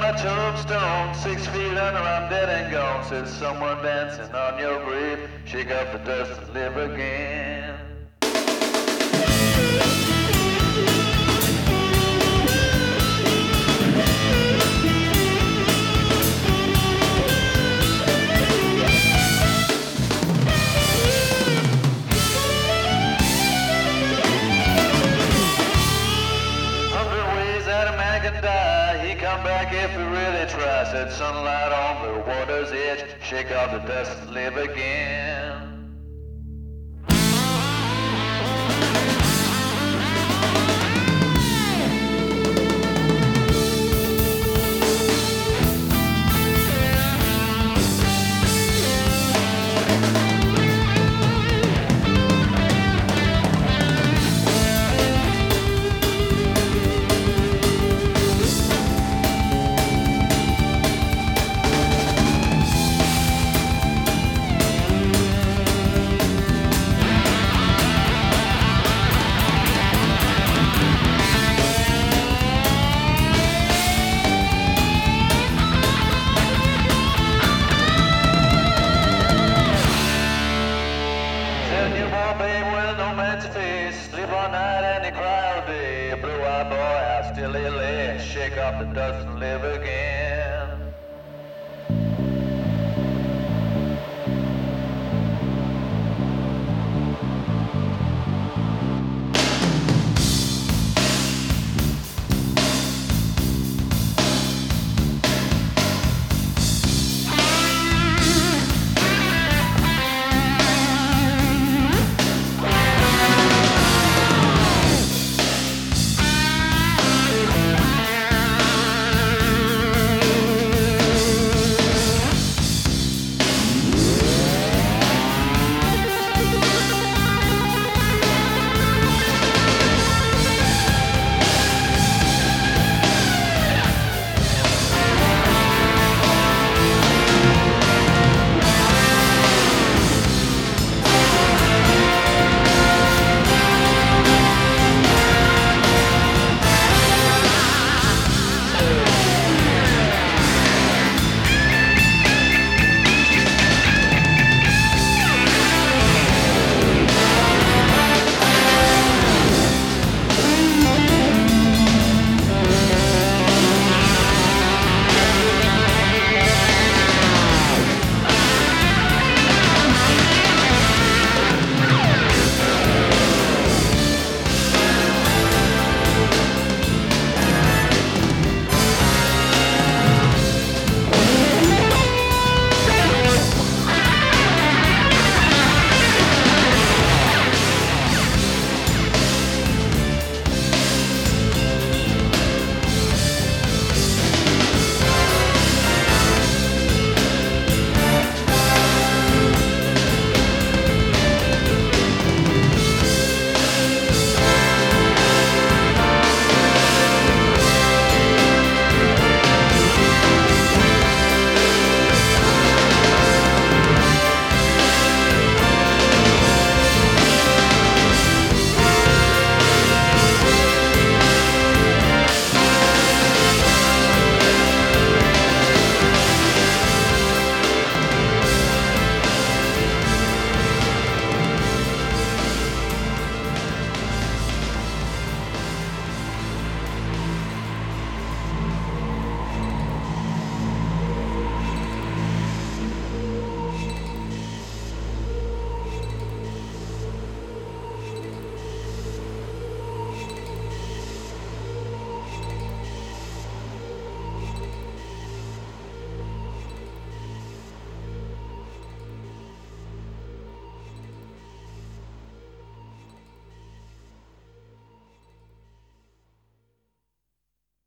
tombstone, six feet under, I'm dead and gone. Says someone dancing on your grave. Shake up the dust and live again. If he really tries. Said sunlight on the water's edge. Shake off the dust live again. Babe with no man's face. Sleep all night and he cry all day. Blue-eyed boy out still lay. Shake off the dust and live again.